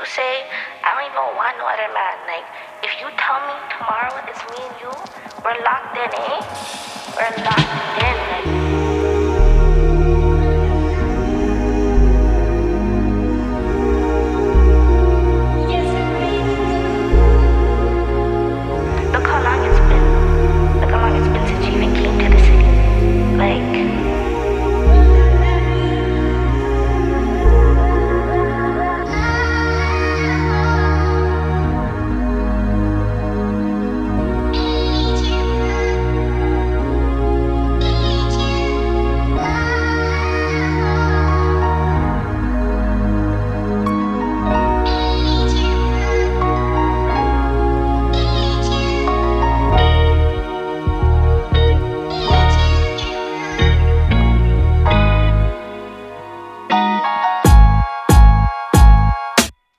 you say, I don't even want no other man. Like, if you tell me tomorrow it's me and you, we're locked in, eh? We're locked.